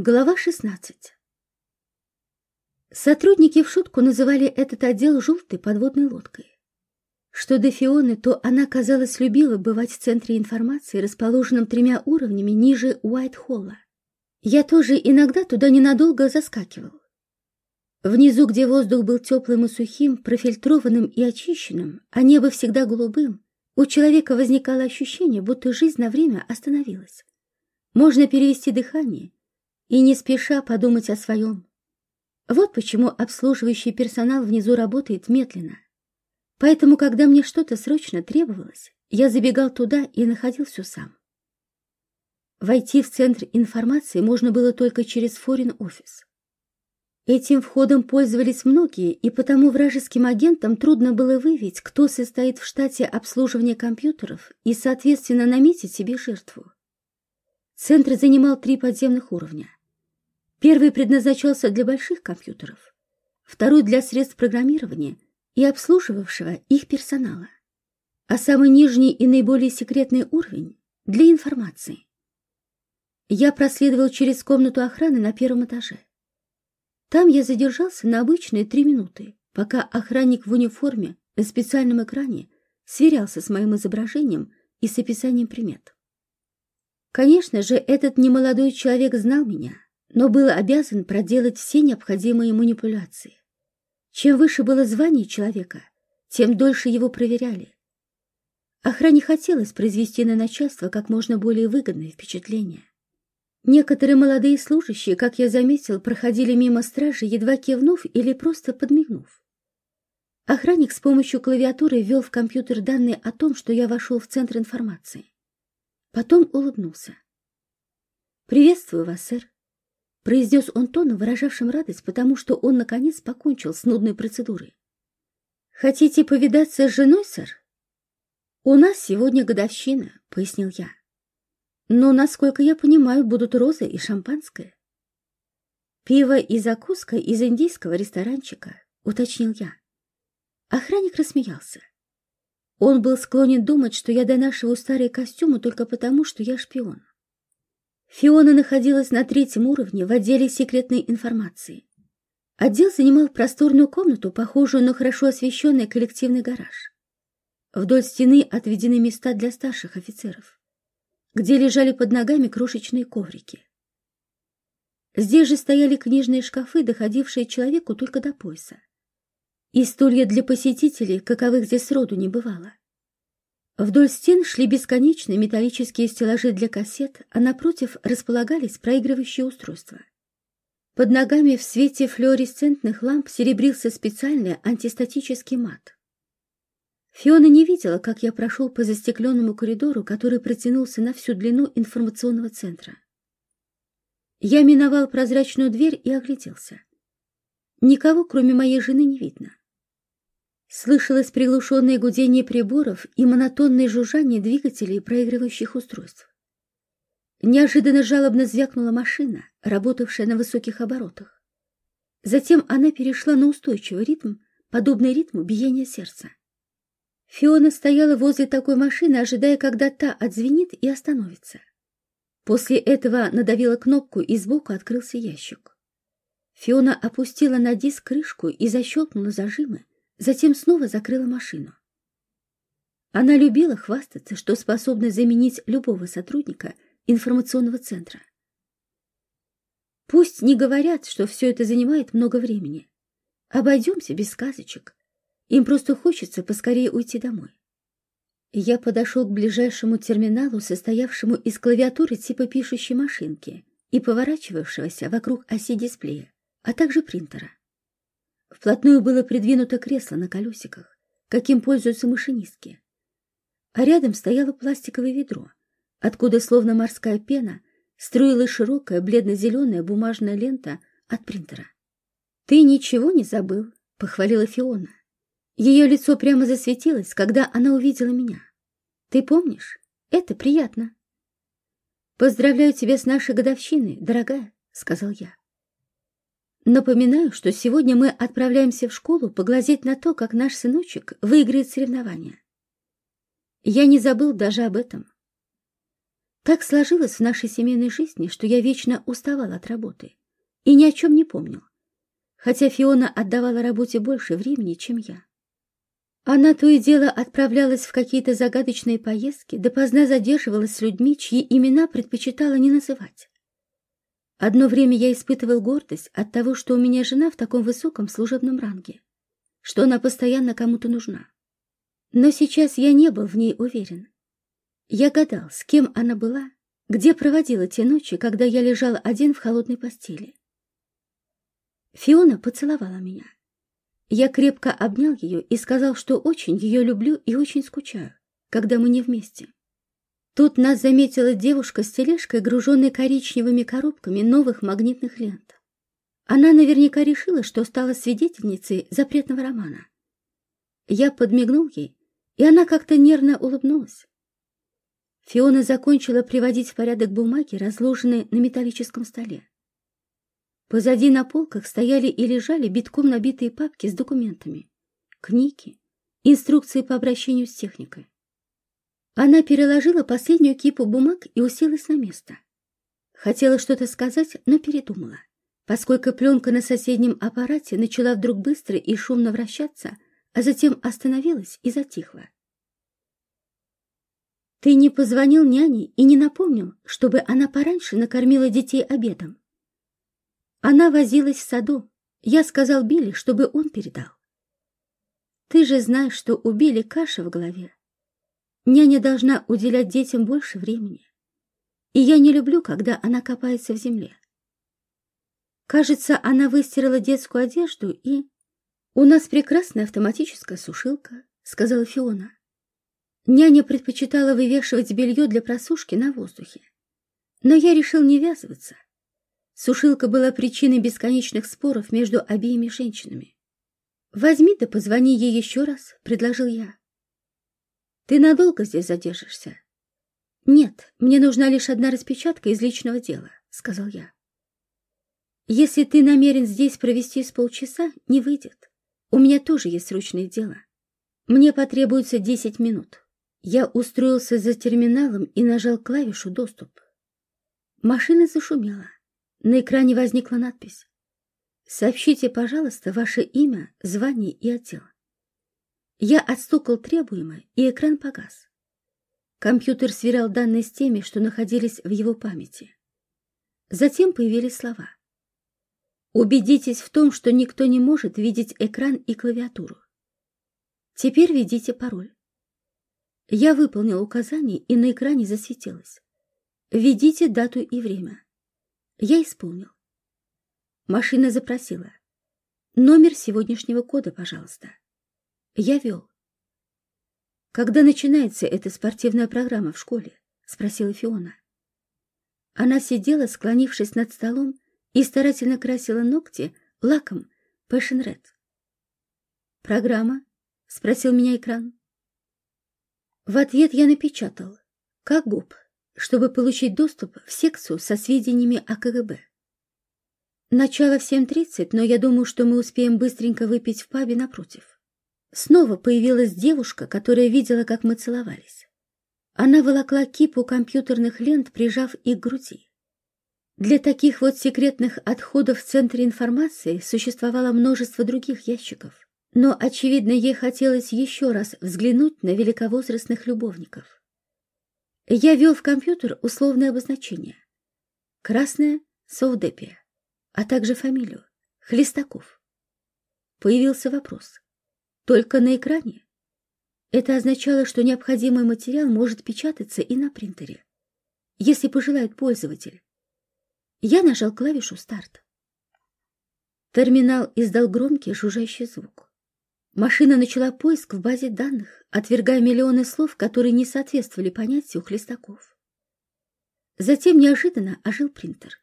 Глава 16 Сотрудники в шутку называли этот отдел «желтой подводной лодкой». Что до Фионы, то она, казалось, любила бывать в центре информации, расположенном тремя уровнями ниже Уайт-Холла. Я тоже иногда туда ненадолго заскакивал. Внизу, где воздух был теплым и сухим, профильтрованным и очищенным, а небо всегда голубым, у человека возникало ощущение, будто жизнь на время остановилась. Можно перевести дыхание и не спеша подумать о своем. Вот почему обслуживающий персонал внизу работает медленно. Поэтому, когда мне что-то срочно требовалось, я забегал туда и находил все сам. Войти в центр информации можно было только через форин-офис. Этим входом пользовались многие, и потому вражеским агентам трудно было выявить, кто состоит в штате обслуживания компьютеров и, соответственно, наметить себе жертву. Центр занимал три подземных уровня. Первый предназначался для больших компьютеров, второй для средств программирования и обслуживавшего их персонала, а самый нижний и наиболее секретный уровень — для информации. Я проследовал через комнату охраны на первом этаже. Там я задержался на обычные три минуты, пока охранник в униформе на специальном экране сверялся с моим изображением и с описанием примет. Конечно же, этот немолодой человек знал меня — но был обязан проделать все необходимые манипуляции. Чем выше было звание человека, тем дольше его проверяли. Охране хотелось произвести на начальство как можно более выгодное впечатление. Некоторые молодые служащие, как я заметил, проходили мимо стражи, едва кивнув или просто подмигнув. Охранник с помощью клавиатуры ввел в компьютер данные о том, что я вошел в центр информации. Потом улыбнулся. «Приветствую вас, сэр произнес он тоном, выражавшим радость, потому что он, наконец, покончил с нудной процедурой. «Хотите повидаться с женой, сэр?» «У нас сегодня годовщина», — пояснил я. «Но, насколько я понимаю, будут розы и шампанское». «Пиво и закуска из индийского ресторанчика», — уточнил я. Охранник рассмеялся. Он был склонен думать, что я донашиваю старые костюмы только потому, что я шпион. Фиона находилась на третьем уровне в отделе секретной информации. Отдел занимал просторную комнату, похожую на хорошо освещенный коллективный гараж. Вдоль стены отведены места для старших офицеров, где лежали под ногами крошечные коврики. Здесь же стояли книжные шкафы, доходившие человеку только до пояса. И стулья для посетителей, каковых здесь сроду не бывало. Вдоль стен шли бесконечные металлические стеллажи для кассет, а напротив располагались проигрывающие устройства. Под ногами в свете флуоресцентных ламп серебрился специальный антистатический мат. Фиона не видела, как я прошел по застекленному коридору, который протянулся на всю длину информационного центра. Я миновал прозрачную дверь и огляделся. Никого, кроме моей жены, не видно. Слышалось приглушенное гудение приборов и монотонное жужжание двигателей проигрывающих устройств. Неожиданно жалобно звякнула машина, работавшая на высоких оборотах. Затем она перешла на устойчивый ритм, подобный ритму биения сердца. Фиона стояла возле такой машины, ожидая, когда та отзвенит и остановится. После этого надавила кнопку, и сбоку открылся ящик. Фиона опустила на диск крышку и защелкнула зажимы, Затем снова закрыла машину. Она любила хвастаться, что способна заменить любого сотрудника информационного центра. Пусть не говорят, что все это занимает много времени. Обойдемся без сказочек. Им просто хочется поскорее уйти домой. Я подошел к ближайшему терминалу, состоявшему из клавиатуры типа пишущей машинки и поворачивавшегося вокруг оси дисплея, а также принтера. Вплотную было придвинуто кресло на колесиках, каким пользуются машинистки. А рядом стояло пластиковое ведро, откуда, словно морская пена, струилась широкая бледно-зеленая бумажная лента от принтера. «Ты ничего не забыл», — похвалила Фиона. Ее лицо прямо засветилось, когда она увидела меня. «Ты помнишь? Это приятно». «Поздравляю тебя с нашей годовщиной, дорогая», — сказал я. Напоминаю, что сегодня мы отправляемся в школу поглазеть на то, как наш сыночек выиграет соревнования. Я не забыл даже об этом. Так сложилось в нашей семейной жизни, что я вечно уставал от работы и ни о чем не помнил, хотя Фиона отдавала работе больше времени, чем я. Она то и дело отправлялась в какие-то загадочные поездки, допоздна задерживалась с людьми, чьи имена предпочитала не называть. Одно время я испытывал гордость от того, что у меня жена в таком высоком служебном ранге, что она постоянно кому-то нужна. Но сейчас я не был в ней уверен. Я гадал, с кем она была, где проводила те ночи, когда я лежал один в холодной постели. Фиона поцеловала меня. Я крепко обнял ее и сказал, что очень ее люблю и очень скучаю, когда мы не вместе. Тут нас заметила девушка с тележкой, груженной коричневыми коробками новых магнитных лент. Она наверняка решила, что стала свидетельницей запретного романа. Я подмигнул ей, и она как-то нервно улыбнулась. Фиона закончила приводить в порядок бумаги, разложенные на металлическом столе. Позади на полках стояли и лежали битком набитые папки с документами, книги, инструкции по обращению с техникой. Она переложила последнюю кипу бумаг и уселась на место. Хотела что-то сказать, но передумала, поскольку пленка на соседнем аппарате начала вдруг быстро и шумно вращаться, а затем остановилась и затихла. «Ты не позвонил няне и не напомнил, чтобы она пораньше накормила детей обедом?» Она возилась в саду. Я сказал Билли, чтобы он передал. «Ты же знаешь, что у Билли каша в голове. Няня должна уделять детям больше времени. И я не люблю, когда она копается в земле. Кажется, она выстирала детскую одежду и... «У нас прекрасная автоматическая сушилка», — сказала Фиона. Няня предпочитала вывешивать белье для просушки на воздухе. Но я решил не ввязываться. Сушилка была причиной бесконечных споров между обеими женщинами. «Возьми да позвони ей еще раз», — предложил я. «Ты надолго здесь задержишься?» «Нет, мне нужна лишь одна распечатка из личного дела», — сказал я. «Если ты намерен здесь провести с полчаса, не выйдет. У меня тоже есть срочное дело. Мне потребуется десять минут. Я устроился за терминалом и нажал клавишу «Доступ». Машина зашумела. На экране возникла надпись. «Сообщите, пожалуйста, ваше имя, звание и отдел». Я отстукал требуемое, и экран погас. Компьютер сверял данные с теми, что находились в его памяти. Затем появились слова. Убедитесь в том, что никто не может видеть экран и клавиатуру. Теперь введите пароль. Я выполнил указание, и на экране засветилось. Введите дату и время. Я исполнил. Машина запросила. Номер сегодняшнего кода, пожалуйста. Я вел. «Когда начинается эта спортивная программа в школе?» — спросила Фиона. Она сидела, склонившись над столом, и старательно красила ногти лаком Passion Red. «Программа?» — спросил меня экран. В ответ я напечатал «Как ГУП», чтобы получить доступ в секцию со сведениями о КГБ. Начало в 7.30, но я думаю, что мы успеем быстренько выпить в пабе напротив. Снова появилась девушка, которая видела, как мы целовались. Она волокла кипу компьютерных лент, прижав их к груди. Для таких вот секретных отходов в центре информации существовало множество других ящиков. Но, очевидно, ей хотелось еще раз взглянуть на великовозрастных любовников. Я ввел в компьютер условное обозначение. Красная — Саудепия, а также фамилию — Хлестаков. Появился вопрос. Только на экране? Это означало, что необходимый материал может печататься и на принтере, если пожелает пользователь. Я нажал клавишу «Старт». Терминал издал громкий жужжащий звук. Машина начала поиск в базе данных, отвергая миллионы слов, которые не соответствовали понятию хлестаков. Затем неожиданно ожил принтер.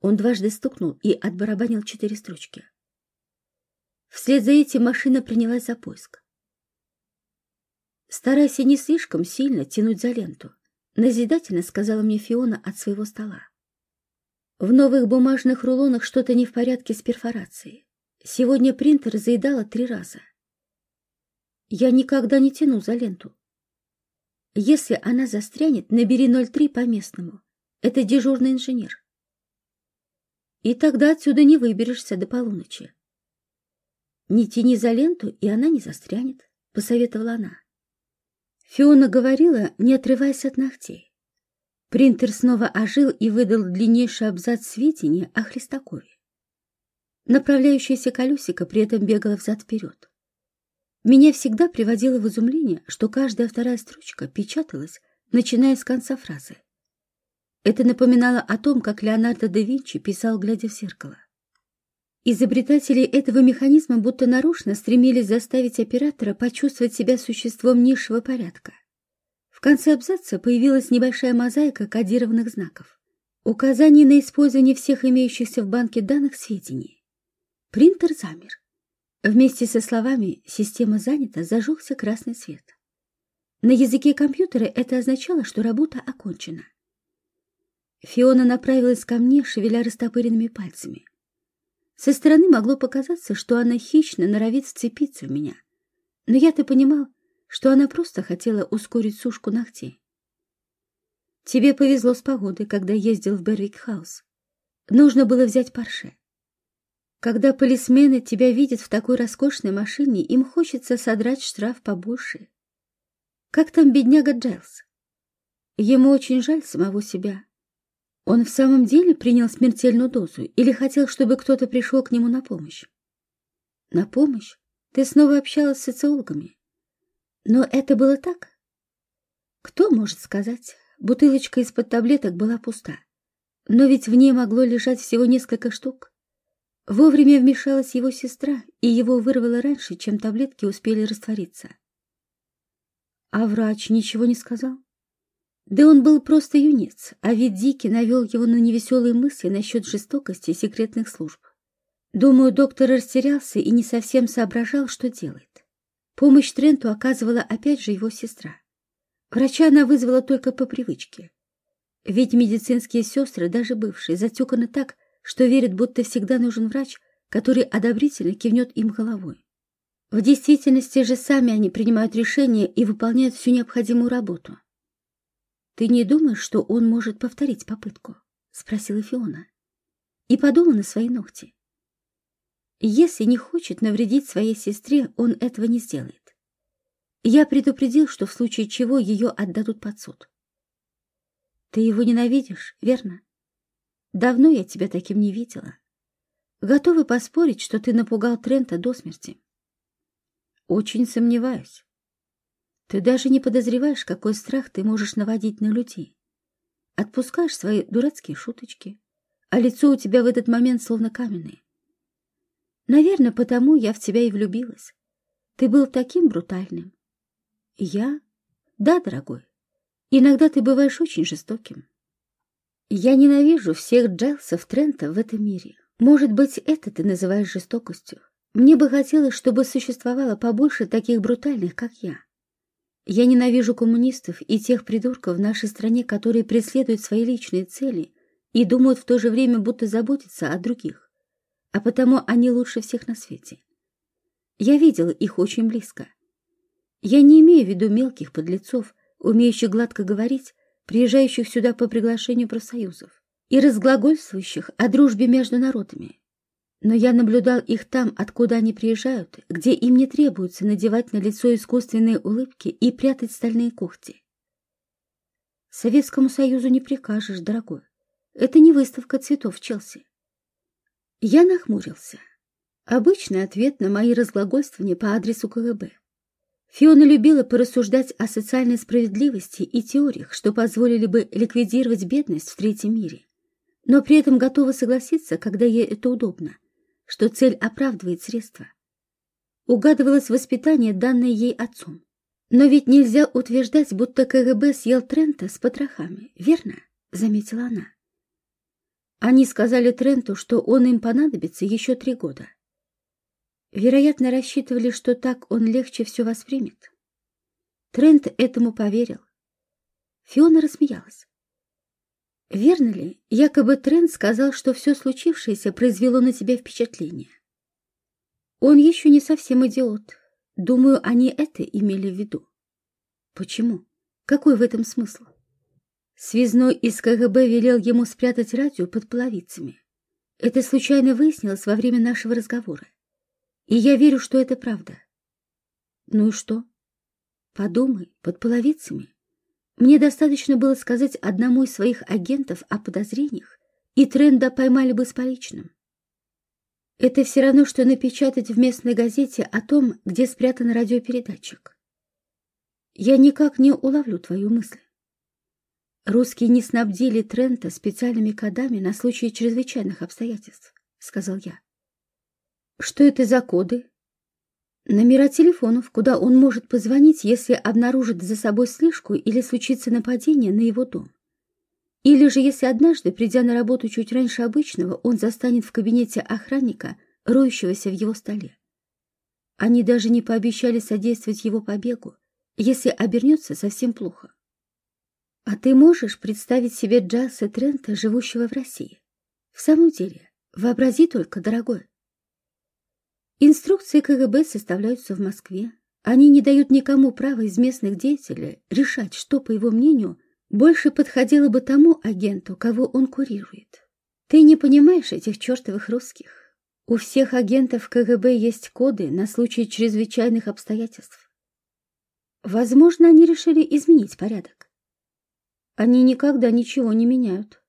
Он дважды стукнул и отбарабанил четыре строчки. Вслед за этим машина принялась за поиск. «Старайся не слишком сильно тянуть за ленту», назидательно сказала мне Фиона от своего стола. В новых бумажных рулонах что-то не в порядке с перфорацией. Сегодня принтер заедала три раза. Я никогда не тяну за ленту. Если она застрянет, набери 03 по местному. Это дежурный инженер. И тогда отсюда не выберешься до полуночи. Не тяни за ленту, и она не застрянет, посоветовала она. Фиона говорила, не отрываясь от ногтей. Принтер снова ожил и выдал длиннейший абзац сведения о Христакове. Направляющееся колесико при этом бегало взад-вперед. Меня всегда приводило в изумление, что каждая вторая строчка печаталась, начиная с конца фразы. Это напоминало о том, как Леонардо да Винчи писал, глядя в зеркало. Изобретатели этого механизма будто нарочно стремились заставить оператора почувствовать себя существом низшего порядка. В конце абзаца появилась небольшая мозаика кодированных знаков. Указание на использование всех имеющихся в банке данных сведений. Принтер замер. Вместе со словами «система занята» зажегся красный свет. На языке компьютера это означало, что работа окончена. Фиона направилась ко мне, шевеля растопыренными пальцами. Со стороны могло показаться, что она хищно норовит вцепиться в меня. Но я-то понимал, что она просто хотела ускорить сушку ногтей. Тебе повезло с погодой, когда ездил в Бервик-хаус. Нужно было взять парше. Когда полисмены тебя видят в такой роскошной машине, им хочется содрать штраф побольше. Как там бедняга Джайлз? Ему очень жаль самого себя. Он в самом деле принял смертельную дозу или хотел, чтобы кто-то пришел к нему на помощь? На помощь? Ты снова общалась с социологами. Но это было так? Кто может сказать? Бутылочка из-под таблеток была пуста. Но ведь в ней могло лежать всего несколько штук. Вовремя вмешалась его сестра, и его вырвало раньше, чем таблетки успели раствориться. А врач ничего не сказал? Да он был просто юнец, а ведь Дики навел его на невеселые мысли насчет жестокости секретных служб. Думаю, доктор растерялся и не совсем соображал, что делает. Помощь Тренту оказывала опять же его сестра. Врача она вызвала только по привычке. Ведь медицинские сестры, даже бывшие, затюканы так, что верят, будто всегда нужен врач, который одобрительно кивнет им головой. В действительности же сами они принимают решения и выполняют всю необходимую работу. «Ты не думаешь, что он может повторить попытку?» — спросила Фиона. И подула на свои ногти. Если не хочет навредить своей сестре, он этого не сделает. Я предупредил, что в случае чего ее отдадут под суд. Ты его ненавидишь, верно? Давно я тебя таким не видела. Готовы поспорить, что ты напугал Трента до смерти? Очень сомневаюсь. Ты даже не подозреваешь, какой страх ты можешь наводить на людей. Отпускаешь свои дурацкие шуточки, а лицо у тебя в этот момент словно каменное. Наверное, потому я в тебя и влюбилась. Ты был таким брутальным. Я? Да, дорогой. Иногда ты бываешь очень жестоким. Я ненавижу всех Джайлсов Трента в этом мире. Может быть, это ты называешь жестокостью. Мне бы хотелось, чтобы существовало побольше таких брутальных, как я. Я ненавижу коммунистов и тех придурков в нашей стране, которые преследуют свои личные цели и думают в то же время, будто заботятся о других. А потому они лучше всех на свете. Я видела их очень близко. Я не имею в виду мелких подлецов, умеющих гладко говорить, приезжающих сюда по приглашению профсоюзов и разглагольствующих о дружбе между народами. Но я наблюдал их там, откуда они приезжают, где им не требуется надевать на лицо искусственные улыбки и прятать стальные когти. Советскому Союзу не прикажешь, дорогой. Это не выставка цветов Челси. Я нахмурился. Обычный ответ на мои разглагольствования по адресу КГБ. Фиона любила порассуждать о социальной справедливости и теориях, что позволили бы ликвидировать бедность в третьем мире, но при этом готова согласиться, когда ей это удобно, что цель оправдывает средства. Угадывалось воспитание, данное ей отцом. Но ведь нельзя утверждать, будто КГБ съел Трента с потрохами, верно? Заметила она. Они сказали Тренту, что он им понадобится еще три года. Вероятно, рассчитывали, что так он легче все воспримет. Трент этому поверил. Фиона рассмеялась. Верно ли, якобы Трент сказал, что все случившееся произвело на тебя впечатление? Он еще не совсем идиот. Думаю, они это имели в виду. Почему? Какой в этом смысл? Связной из КГБ велел ему спрятать радио под половицами. Это случайно выяснилось во время нашего разговора. И я верю, что это правда. Ну и что? Подумай, под половицами. Мне достаточно было сказать одному из своих агентов о подозрениях, и Тренда поймали бы с поличным. Это все равно, что напечатать в местной газете о том, где спрятан радиопередатчик. Я никак не уловлю твою мысль. Русские не снабдили Трента специальными кодами на случай чрезвычайных обстоятельств, сказал я. Что это за коды? Номера телефонов, куда он может позвонить, если обнаружит за собой слежку или случится нападение на его дом. Или же, если однажды, придя на работу чуть раньше обычного, он застанет в кабинете охранника, роющегося в его столе. Они даже не пообещали содействовать его побегу, если обернется совсем плохо. А ты можешь представить себе Джаса Трента, живущего в России? В самом деле, вообрази только, дорогой. Инструкции КГБ составляются в Москве. Они не дают никому права из местных деятелей решать, что, по его мнению, больше подходило бы тому агенту, кого он курирует. Ты не понимаешь этих чертовых русских. У всех агентов КГБ есть коды на случай чрезвычайных обстоятельств. Возможно, они решили изменить порядок. Они никогда ничего не меняют.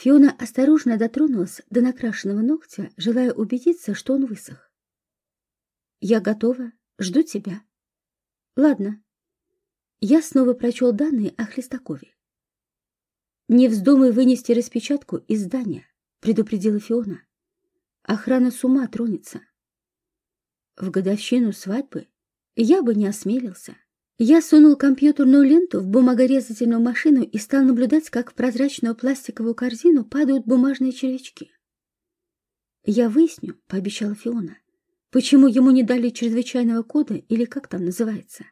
Фиона осторожно дотронулась до накрашенного ногтя, желая убедиться, что он высох. «Я готова. Жду тебя». «Ладно, я снова прочел данные о Хлестакове. «Не вздумай вынести распечатку из здания», — предупредила Фиона. «Охрана с ума тронется». В годовщину свадьбы я бы не осмелился. Я сунул компьютерную ленту в бумагорезательную машину и стал наблюдать, как в прозрачную пластиковую корзину падают бумажные червячки. «Я выясню», — пообещала Фиона, — «почему ему не дали чрезвычайного кода или как там называется».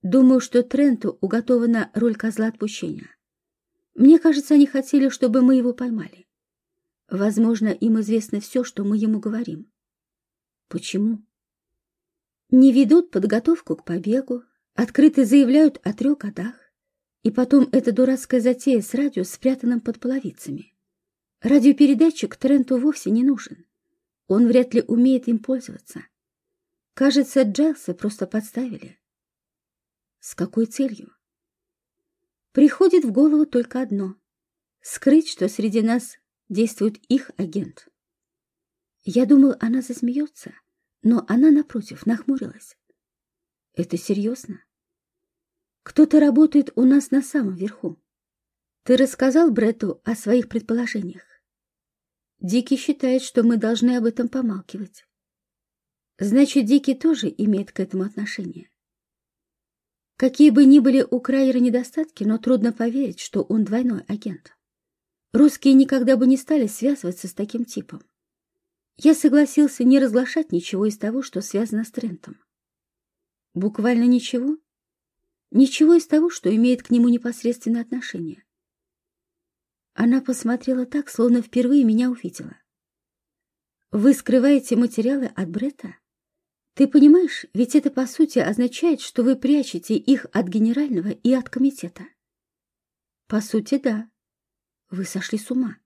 Думаю, что Тренту уготована роль козла отпущения. Мне кажется, они хотели, чтобы мы его поймали. Возможно, им известно все, что мы ему говорим. Почему? Не ведут подготовку к побегу, открыто заявляют о трех годах, и потом эта дурацкая затея с радио, спрятанным под половицами. Радиопередатчик Тренту вовсе не нужен. Он вряд ли умеет им пользоваться. Кажется, Джайлса просто подставили. С какой целью? Приходит в голову только одно — скрыть, что среди нас действует их агент. Я думал, она засмеется, но она, напротив, нахмурилась. Это серьезно? Кто-то работает у нас на самом верху. Ты рассказал Бретту о своих предположениях. Дики считает, что мы должны об этом помалкивать. Значит, Дики тоже имеет к этому отношение. Какие бы ни были у Крайера недостатки, но трудно поверить, что он двойной агент. Русские никогда бы не стали связываться с таким типом. Я согласился не разглашать ничего из того, что связано с Трентом. Буквально ничего? Ничего из того, что имеет к нему непосредственное отношение. Она посмотрела так, словно впервые меня увидела. «Вы скрываете материалы от Бретта?» Ты понимаешь, ведь это по сути означает, что вы прячете их от генерального и от комитета. По сути, да. Вы сошли с ума.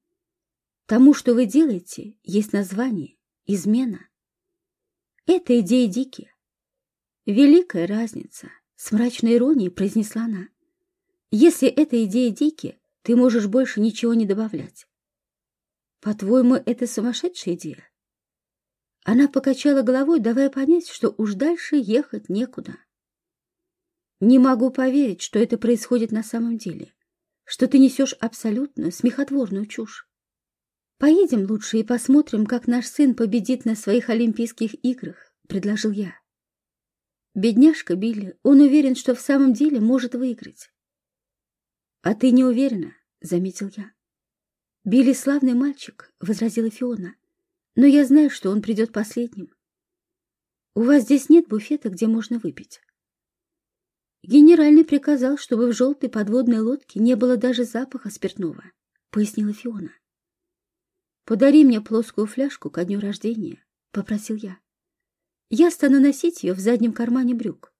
Тому, что вы делаете, есть название — измена. Это идея Дики. Великая разница, с мрачной иронией произнесла она. Если это идея Дики, ты можешь больше ничего не добавлять. По-твоему, это сумасшедшая идея? Она покачала головой, давая понять, что уж дальше ехать некуда. «Не могу поверить, что это происходит на самом деле, что ты несешь абсолютно смехотворную чушь. Поедем лучше и посмотрим, как наш сын победит на своих Олимпийских играх», — предложил я. Бедняжка Билли, он уверен, что в самом деле может выиграть. «А ты не уверена», — заметил я. «Билли славный мальчик», — возразила Фиона но я знаю, что он придет последним. У вас здесь нет буфета, где можно выпить. Генеральный приказал, чтобы в желтой подводной лодке не было даже запаха спиртного, пояснила Фиона. Подари мне плоскую фляжку ко дню рождения, попросил я. Я стану носить ее в заднем кармане брюк.